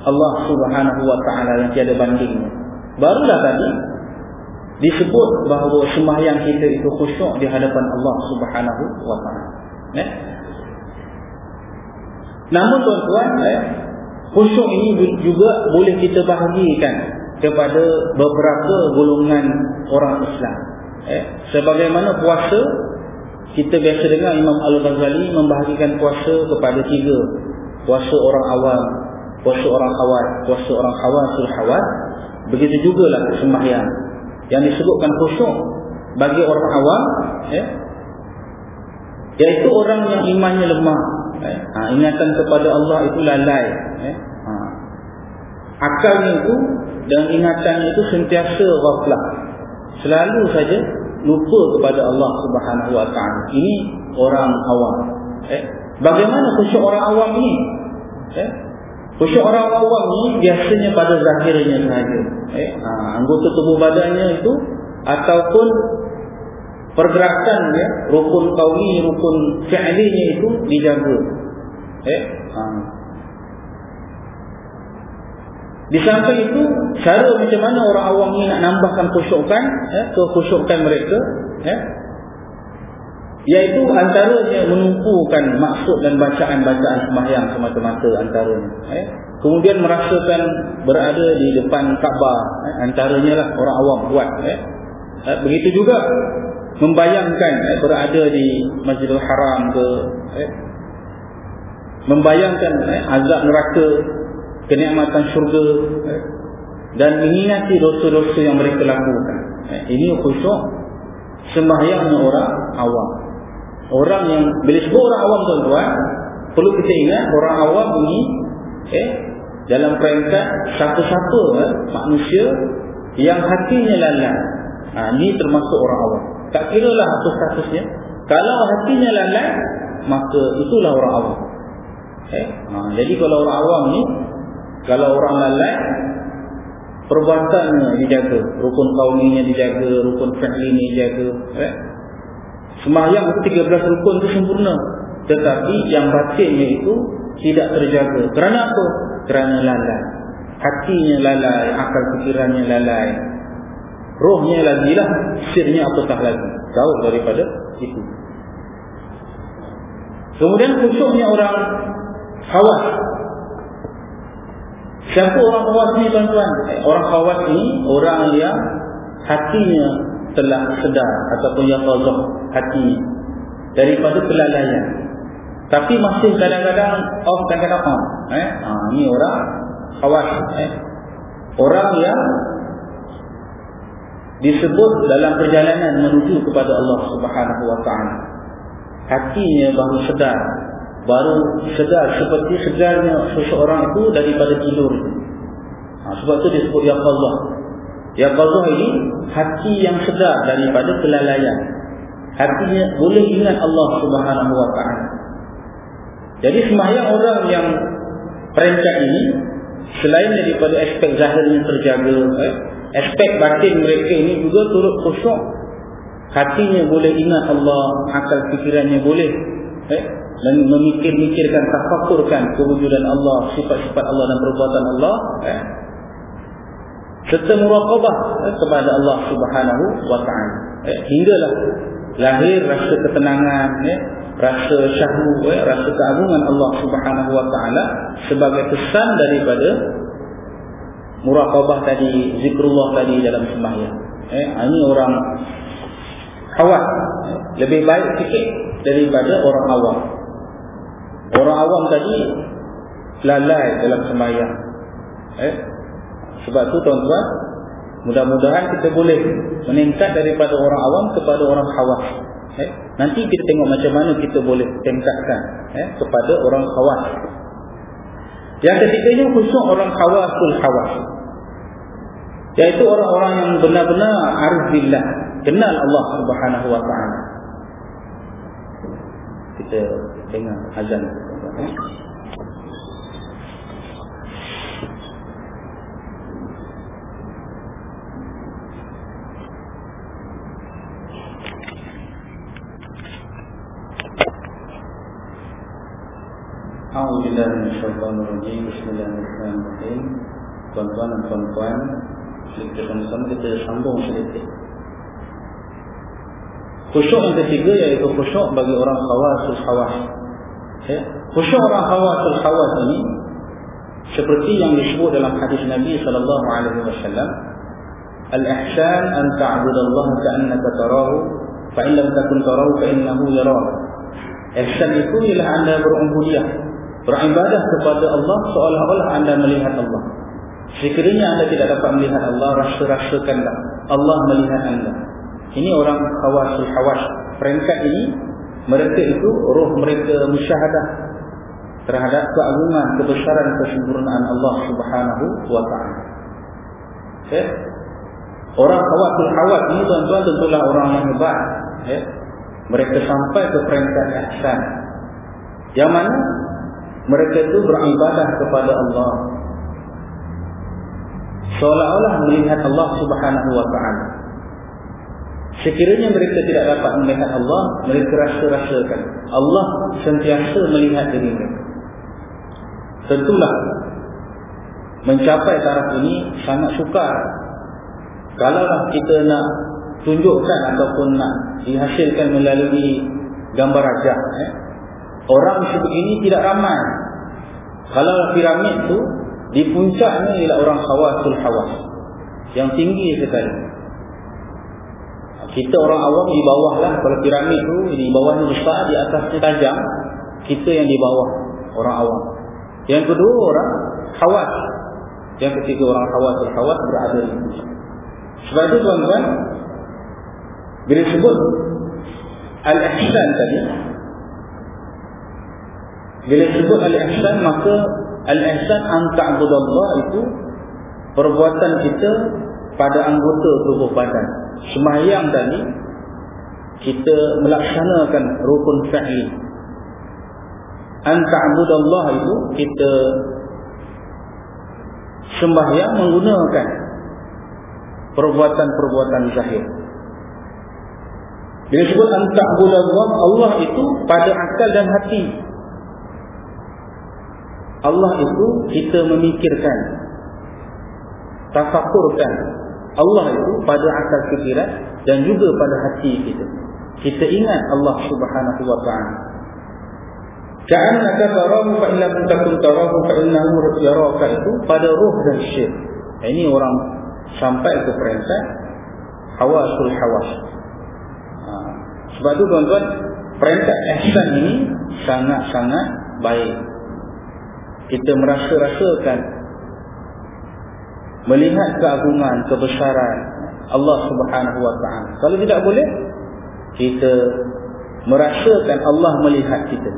Allah Subhanahu wa taala yang tiada bandingnya. Barulah tadi disebut bahawa sembahyang kita itu khusyuk di hadapan Allah Subhanahu wa taala. Eh? Namun tuan-tuan, eh, khusyuk ini juga boleh kita bahagikan kepada beberapa golongan orang Islam. Eh, sebagaimana puasa, kita biasa dengar Imam Al-Ghazali membahagikan puasa kepada tiga. Puasa orang awam, puasa orang khawat, puasa orang khawasul khawat. Begitu jugalah sembahyang. Yang disebutkan khusyuk bagi orang awam, eh, iaitu orang yang imannya lemah, eh? ha, ingatan kepada Allah itu lalai eh? ha. akalnya itu dan ingatannya itu sentiasa ghaflah selalu saja lupa kepada Allah Subhanahu wa taala ini orang awam eh? bagaimana khusyuk orang awam ini eh? khusyuk orang awam ini biasanya pada zahirnya saja eh? ha, anggota tubuh badannya itu ataupun pergerakan ya rukun kauli rukun fi'linya itu dijaga eh ha. di samping itu cara macam mana orang awam ni nak nambahkan khusyukan ya kekhusyukan mereka ya iaitu antaranya menumpukan maksud dan bacaan-bacaan sembahyang semata-mata antaranya eh kemudian merasakan berada di depan Kaabah eh? antaranya lah orang awam buat eh? eh begitu juga membayangkan eh, berada di Masjidil Haram ke eh, membayangkan eh, azab neraka kenikmatan syurga eh, dan mengingati dosa-dosa yang mereka lakukan. Eh, ini khusyuk sembahyangnya orang awam. Orang yang bila sebut orang awam tuan-tuan perlu kita ingat orang awam ini eh, dalam peringkat satu-satu eh, manusia yang hatinya lalai ha, ini termasuk orang awam tak kira lah apa statusnya. Kalau hatinya lalai, maka itulah orang awam. Eh? Ha, jadi kalau orang awam ni, kalau orang lalai, perbuatannya dijaga. Rukun kauminya dijaga, rukun fi'linya dijaga. Eh? Semayang itu 13 rukun itu sempurna. Tetapi yang batinnya itu tidak terjaga. Kerana apa? Kerana lalai. Hatinya lalai, akal fikirannya lalai. Rohnya lagi lah Sirnya apatah lagi? Jauh daripada itu. Kemudian khusyuknya orang khawas siapa orang khawas ni tuan-tuan? Orang khawas ni orang yang hatinya telah sedar ataupun yang qazah hati daripada kelalaian. Tapi masih kadang-kadang off kadang-kadang on. Eh ha, ni orang khawas eh. Orang yang disebut dalam perjalanan menuju kepada Allah Subhanahu wa taala. Hatinya baru sedar baru sedar seperti sedarnya seseorang itu daripada tidur. Ha, sebab itu disebut yang Allah yang Allah ini hati yang sedar daripada kelalaian. Hatinya boleh ingat Allah Subhanahu wa taala. Jadi sembahyang orang yang perencana ini selain daripada aspek zahirnya terjaga eh, aspek batin mereka ini juga turut khusyuk. Hatinya boleh ingat Allah akal fikirannya boleh eh, dan memikir-mikirkan tafakurkan kewujudan Allah sifat-sifat Allah dan perbuatan Allah eh, serta muraqabah eh, kepada Allah Subhanahu wa taala. Eh, hinggalah lahir rasa ketenangan eh, rasa syahdu eh, rasa keagungan Allah Subhanahu wa taala sebagai pesan daripada muraqabah tadi zikrullah tadi dalam sembahyang. Eh ini orang awam lebih baik sikit daripada orang awam. Orang awam tadi lalai dalam sembahyang. Eh sebab tu tuan-tuan mudah-mudahan kita boleh meningkat daripada orang awam kepada orang khawas eh nanti kita tengok macam mana kita boleh tingkatkan eh kepada orang khawas yang ketiganya khusus orang khawasul khawas Yaitu orang-orang yang benar-benar arif billah, kenal Allah Subhanahu wa taala. Kita dengar azan. Alhamdulillahirrahmanirrahim Bismillahirrahmanirrahim Tuan-tuan dan tuan-tuan kita sama-sama kita sambung sedikit khusyuk yang ketiga iaitu khusyuk bagi orang khawasul khawas ya? khusyuk orang khawasul khawas ini seperti yang disebut dalam hadis Nabi SAW al-ihsan an ta'budallaha ka'annaka tarahu fa'in lam takun tarahu fa'innahu yarah ihsan itu ialah anda berubudiyah beribadah kepada Allah seolah-olah anda melihat Allah Sekiranya anda tidak dapat melihat Allah, rasa-rasakanlah Allah melihat anda. Ini orang khawasul khawas. Peringkat ini, mereka itu, roh mereka musyahadah terhadap keagungan, kebesaran, kesempurnaan Allah subhanahu wa ta'ala. Okay? Orang khawasul khawas ini tuan-tuan tentulah orang yang hebat. Okay? Mereka sampai ke peringkat ihsan. Yang mana? Mereka itu beribadah kepada Allah seolah-olah melihat Allah Subhanahu wa taala. Sekiranya mereka tidak dapat melihat Allah, mereka rasa-rasakan Allah sentiasa melihat diri mereka. Tentulah mencapai taraf ini sangat sukar. Kalaulah kita nak tunjukkan ataupun nak dihasilkan melalui gambar rajah, eh, orang seperti ini tidak ramai. Kalau piramid tu di puncaknya ialah orang khawasul hawas. Yang tinggi sekali. Kita orang awam di bawah lah. Kalau piramid tu di bawahnya besar, di atasnya tajam. Kita yang di bawah. Orang awam. Yang kedua orang khawas. Yang ketiga orang khawasul hawas berada di puncak. Sebab itu tuan-tuan. Bila sebut Al-Ihsan tadi. Bila sebut Al-Ihsan maka Al-ihsan an ta'budallah itu perbuatan kita pada anggota tubuh badan. Sembahyang tadi kita melaksanakan rukun fi'li. An ta'budallah itu kita sembahyang menggunakan perbuatan-perbuatan zahir. Bila sebut an ta'budallah Allah itu pada akal dan hati Allah itu kita memikirkan tafakurkan Allah itu pada akal fikiran dan juga pada hati kita kita ingat Allah subhanahu wa ta'ala Ka'annaka tarahu fa illam takun tarahu fa innahu yaraka itu pada ruh dan syir. Ini orang sampai ke perintah hawasul hawas. Ha. Sebab tu tuan-tuan, perintah ihsan ini sangat-sangat baik. Kita merasa-rasakan melihat keagungan, kebesaran Allah Subhanahu wa taala. Kalau tidak boleh, kita merasakan Allah melihat kita.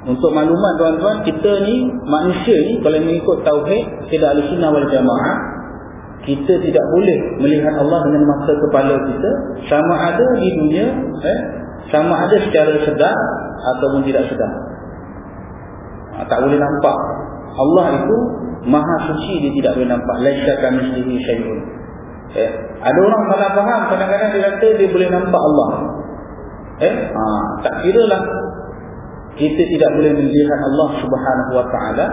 Untuk maklumat tuan-tuan, kita ni manusia ni kalau mengikut tauhid, tidak ada sunnah wal jamaah, kita tidak boleh melihat Allah dengan mata kepala kita sama ada di dunia eh, sama ada secara sedar ataupun tidak sedar. Ha, tak boleh nampak. Allah itu maha suci dia tidak boleh nampak. Laisa kamitslihi syai'un. Eh, ada orang salah faham kadang-kadang dia kata dia boleh nampak Allah. Eh, ha, tak kiralah kita tidak boleh melihat Allah Subhanahu wa taala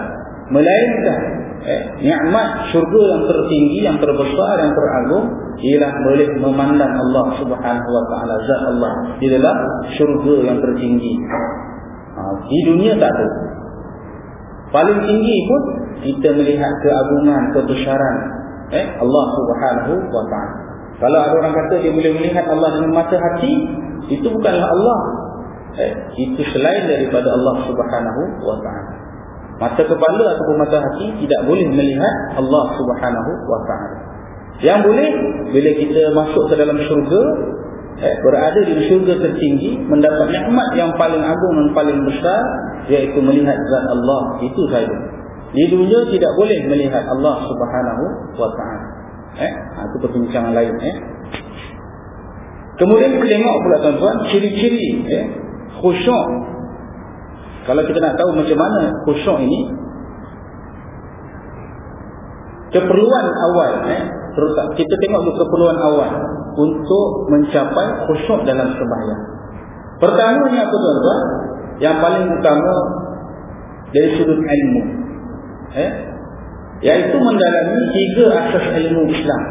melainkan eh, nikmat syurga yang tertinggi yang terbesar yang teragung ialah boleh memandang Allah Subhanahu wa taala zat Allah di dalam syurga yang tertinggi ha, di dunia tak ada paling tinggi pun kita melihat keagungan kebesaran eh, Allah Subhanahu wa taala kalau ada orang kata dia boleh melihat Allah dengan mata hati itu bukanlah Allah eh, itu selain daripada Allah Subhanahu wa taala. Mata kepala ataupun mata hati tidak boleh melihat Allah Subhanahu wa taala. Yang boleh bila kita masuk ke dalam syurga berada di syurga tertinggi mendapat nikmat yang paling agung dan paling besar iaitu melihat zat Allah itu saja. Di dunia tidak boleh melihat Allah Subhanahu wa taala. Eh, ha, itu perbincangan lain eh. Kemudian kita tengok pula tuan-tuan ciri-ciri eh, khusyuk kalau kita nak tahu macam mana khusyuk ini keperluan awal eh, terutama kita tengok dulu keperluan awal untuk mencapai khusyuk dalam sembahyang. Pertamanya apa tuan-tuan? Yang paling utama dari sudut ilmu. Eh, iaitu mendalami tiga asas ilmu Islam.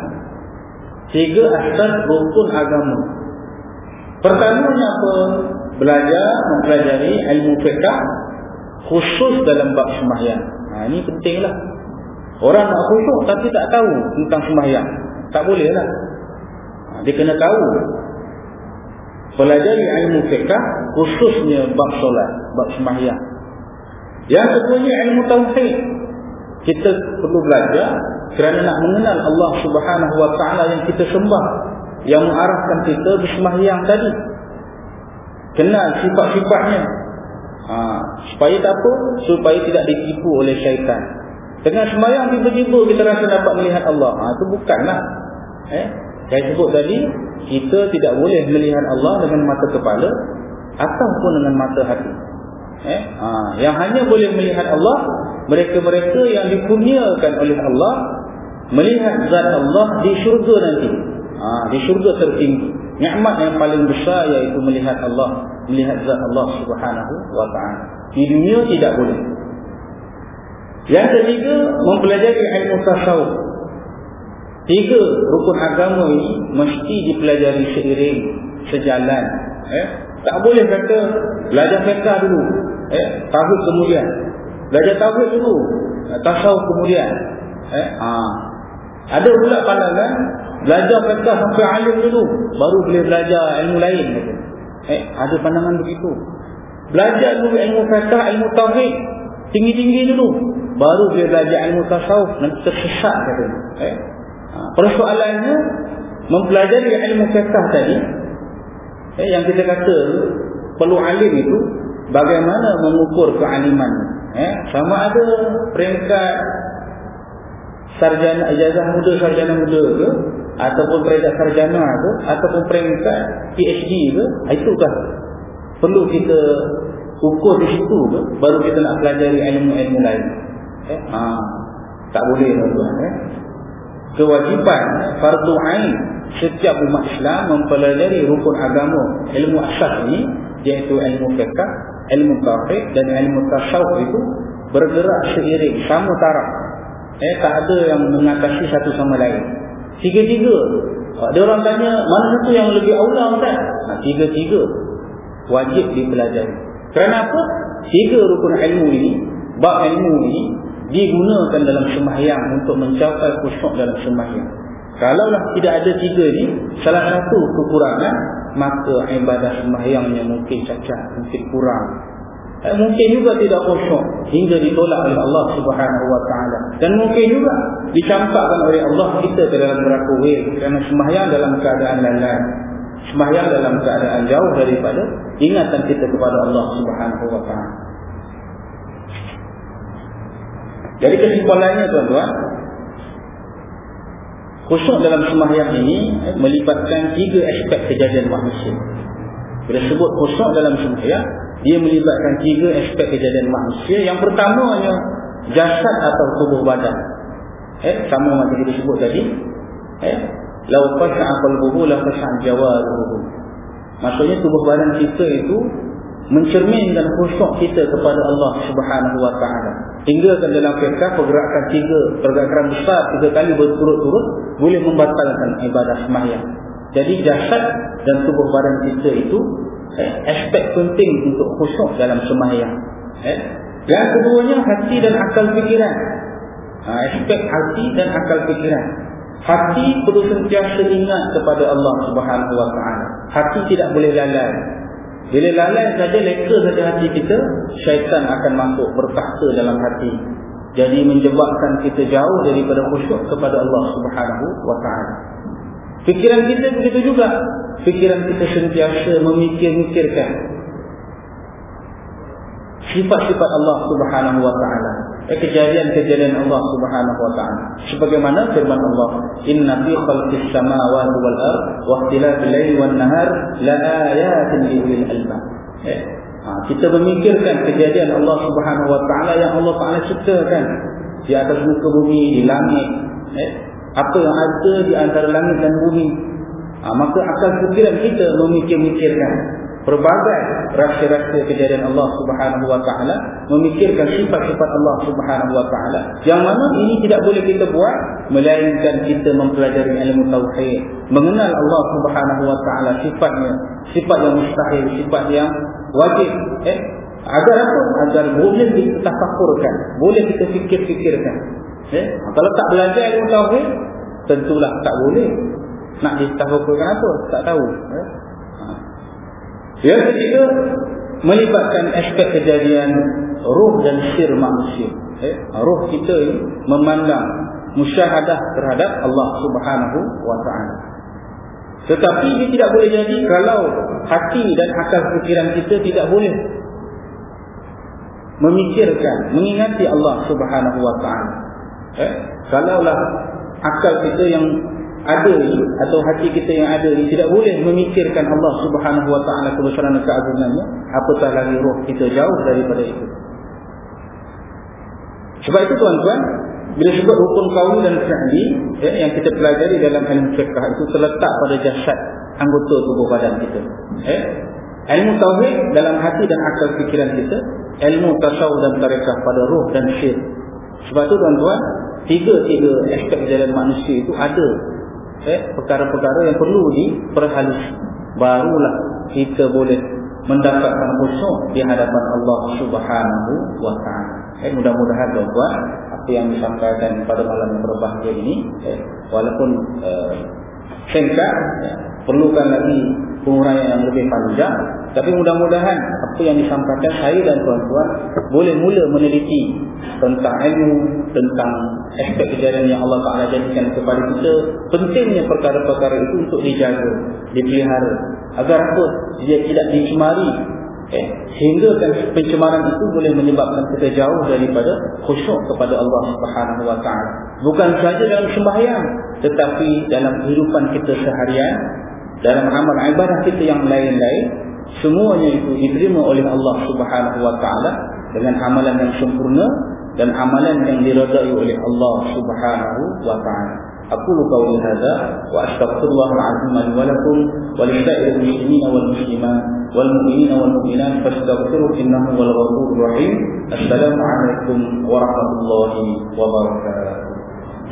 Tiga asas rukun agama. Pertamanya apa? Belajar mempelajari ilmu fiqh khusus dalam bab sembahyang. Ha ini pentinglah. Orang nak khusyuk tapi tak tahu tentang sembahyang. Tak boleh lah. Ha, dia kena tahu. Pelajari ilmu fiqh khususnya bab solat, bab sembahyang. Yang keduanya ilmu tauhid. Kita perlu belajar kerana nak mengenal Allah Subhanahu wa taala yang kita sembah yang mengarahkan kita bersembahyang tadi kenal sifat-sifatnya ha, supaya tak apa supaya tidak ditipu oleh syaitan dengan sembahyang tiba-tiba kita rasa dapat melihat Allah. Ha, itu bukanlah. Eh? saya sebut tadi kita tidak boleh melihat Allah dengan mata kepala ataupun dengan mata hati. Eh? ha, yang hanya boleh melihat Allah mereka-mereka yang dikurniakan oleh Allah melihat zat Allah di syurga nanti. Ha, di syurga tertinggi. Nikmat yang paling besar iaitu melihat Allah melihat zat Allah Subhanahu wa taala. Di dunia tidak boleh yang ketiga mempelajari ilmu tasawuf. Tiga rukun agama ini mesti dipelajari seiring sejalan eh tak boleh kata belajar fiqh dulu eh tauhid kemudian. Belajar tauhid dulu tasawuf kemudian eh ha. ada pula pandangan Belajar fiqh sampai alim dulu baru boleh belajar ilmu lain. Eh, ada pandangan begitu. Belajar dulu ilmu fiqh, ilmu tauhid tinggi-tinggi dulu baru boleh belajar ilmu tasawuf nanti tersesat katanya. Eh. Ha, persoalannya mempelajari ilmu fiqh tadi eh, yang kita kata perlu alim itu bagaimana mengukur kealiman eh, sama ada peringkat sarjana ijazah muda sarjana muda ke ataupun peringkat sarjana ke ataupun peringkat PhD ke itukah perlu kita ukur di situ ke baru kita nak pelajari ilmu-ilmu lain eh ha tak boleh tuan eh kewajipan fardu ain setiap umat Islam mempelajari rukun agama ilmu asas ini iaitu ilmu fiqh ilmu tauhid dan ilmu tasawuf itu bergerak seiring sama taraf eh tak ada yang mengatasi satu sama lain Tiga-tiga. Ada orang tanya, mana satu yang lebih aula Ustaz? Ha, tiga-tiga. Wajib dipelajari. Kerana apa? Tiga rukun ilmu ini, bab ilmu ini digunakan dalam sembahyang untuk mencapai khusyuk dalam sembahyang. Kalaulah tidak ada tiga ni, salah satu kekurangan, maka ibadah sembahyangnya mungkin cacat, mungkin kurang. Eh, mungkin juga tidak khusyuk hingga ditolak oleh Allah Subhanahu wa taala. Dan mungkin juga dicampakkan oleh Allah kita ke dalam neraka wei kerana sembahyang dalam keadaan lalai. Sembahyang dalam keadaan jauh daripada ingatan kita kepada Allah Subhanahu wa taala. Jadi kesimpulannya tuan-tuan, khusyuk dalam sembahyang ini eh, melibatkan tiga aspek kejadian manusia. Bila sebut khusyuk dalam sembahyang, dia melibatkan tiga aspek kejadian manusia. Yang pertamanya jasad atau tubuh badan. Eh, sama macam kita sebut tadi. Eh, lau qasha'a qalbuhu la qasha'a jawaruhu. Maksudnya tubuh badan kita itu mencerminkan khusyuk kita kepada Allah Subhanahu wa taala. Hingga kan dalam fiqh pergerakan tiga pergerakan besar tiga kali berturut-turut boleh membatalkan ibadah sembahyang. Jadi jasad dan tubuh badan kita itu eh, aspek penting untuk khusyuk dalam sembahyang. Eh. Yang keduanya hati dan akal fikiran. Ha, aspek hati dan akal fikiran. Hati perlu sentiasa ingat kepada Allah Subhanahu Wa Taala. Hati tidak boleh lalai. Bila lalai saja leka saja hati kita, syaitan akan masuk bertahta dalam hati. Jadi menjebakkan kita jauh daripada khusyuk kepada Allah Subhanahu Taala. Fikiran kita begitu juga. Fikiran kita sentiasa memikir-mikirkan sifat-sifat Allah Subhanahu taala. Kejadian-kejadian Allah Subhanahu wa taala. Sebagaimana firman Allah, "Inna fi khalqis samawati wal ard wa ikhtilafil laili wan nahar la ayatin li ulil albab." Eh, ha, kita memikirkan kejadian Allah Subhanahu wa taala yang Allah Taala ciptakan di atas muka bumi, di langit. Eh, apa yang ada di antara langit dan bumi ha, maka akal fikiran kita memikir-mikirkan berbagai rahsia-rahsia kejadian Allah Subhanahu wa taala memikirkan sifat-sifat Allah Subhanahu wa taala. Yang mana ini tidak boleh kita buat melainkan kita mempelajari ilmu tauhid mengenal Allah Subhanahu wa taala sifatnya sifat yang mustahil sifat yang wajib. Eh agar apa? Agar boleh kita tafakkurkan boleh kita fikir-fikirkan. Eh kalau tak belajar ilmu tauhid tentulah tak boleh nak ditahukan apa? Tak tahu. Eh? Yang ketiga melibatkan aspek kejadian ruh dan sir manusia eh? ruh kita ini memandang musyahadah terhadap Allah subhanahu wa ta'ala tetapi ini tidak boleh jadi kalau hati dan akal fikiran kita tidak boleh memikirkan, mengingati Allah subhanahu wa ta'ala eh? kalaulah akal kita yang ada atau hati kita yang ada ini tidak boleh memikirkan Allah Subhanahu wa taala kebesaran dan keagungannya. Apatah lagi roh kita jauh daripada itu? Sebab itu tuan-tuan bila sebut rukun kauli dan fi'li ya, yang kita pelajari dalam ilmu fiqh itu terletak pada jasad anggota tubuh badan kita. Ya. ilmu tauhid dalam hati dan akal fikiran kita ilmu tasawuf dan tarekah pada roh dan syir sebab itu tuan-tuan tiga-tiga aspek jalan manusia itu ada eh, perkara-perkara yang perlu diperhalus barulah kita boleh mendapatkan khusyuk di hadapan Allah Subhanahu wa taala. Eh, mudah-mudahan tuan-tuan apa yang disampaikan pada malam yang berbahagia ini eh, walaupun eh, singkat eh, perlukan lagi penguraian yang lebih panjang. Tapi mudah-mudahan apa yang disampaikan saya dan tuan-tuan boleh mula meneliti tentang ilmu tentang aspek kejadian yang Allah Taala jadikan kepada kita. Pentingnya perkara-perkara itu untuk dijaga dipelihara. Agar apa? Dia tidak dicemari. Eh, sehingga kan pencemaran itu boleh menyebabkan kita jauh daripada khusyuk kepada Allah Subhanahu wa taala. Bukan saja dalam sembahyang tetapi dalam kehidupan kita seharian dalam amal ibadah kita yang lain-lain semuanya itu diterima oleh Allah Subhanahu wa taala dengan amalan yang sempurna dan amalan yang diridai oleh Allah Subhanahu wa taala. Aku qauli hadza wa astaghfirullah al-azim wa lakum wa li sa'iril muslimin wal muslimat wal mu'minin wal mu'minat fastaghfiruhu innahu wal ghafurur rahim.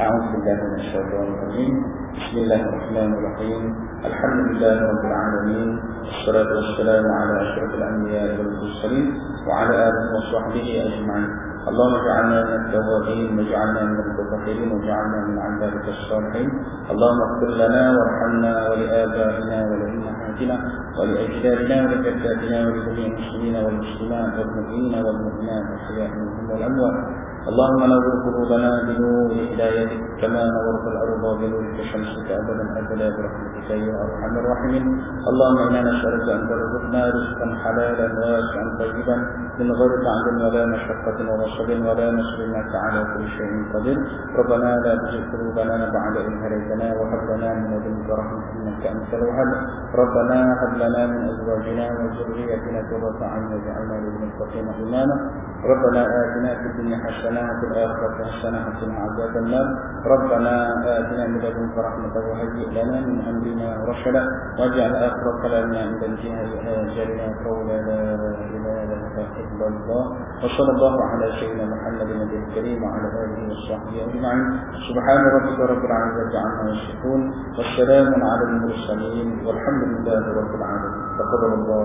أعوذ بالله من الشيطان الرجيم. بسم الله الرحمن الرحيم. الحمد لله رب العالمين. والصلاة والسلام على أشرف الأنبياء والمرسلين وعلى آله وصحبه أجمعين. اللهم اجعلنا من التوابين واجعلنا من المتطهرين واجعلنا من عبادك الصالحين. اللهم اغفر لنا وارحمنا ولآبائنا ولأمهاتنا ولأجدادنا ولجداتنا ولجميع المسلمين والمسلمات والمؤمنين والمؤمنات الأحياء منهم والأموات. اللهم نور قلوبنا بنور هدايتك كما نورت الأرض بنور شمسك ابدا ابدا برحمتك يا أرحم الراحمين. اللهم إنا نسالك أن ترزقنا رزقا حلالا واسعا طيبا من غير تعب ولا مشقة ونصب ولا نصر إنك على كل شيء قدير. ربنا لا تزغ قلوبنا بعد إذ هديتنا وهب لنا من لدنك رحمة إنك أنت الوهاب. ربنا هب لنا من أزواجنا وذريتنا قرة أعين واجعلنا للمتقين إماما. ربنا آتنا في الدنيا حسنة وفي الآخرة حسنة وقنا عذاب النار ربنا آتنا من لدنك رحمة وهيئ لنا من أمرنا رشدا. واجعل آخر كلامنا عند انتهاء آجالنا قولا لا إله إلا الله وصلى الله على سيدنا محمد النبي الكريم وعلى آله وصحبه أجمعين. سبحان ربك رب العزة عما يصفون والسلام على المرسلين والحمد لله رب العالمين. تقبل الله.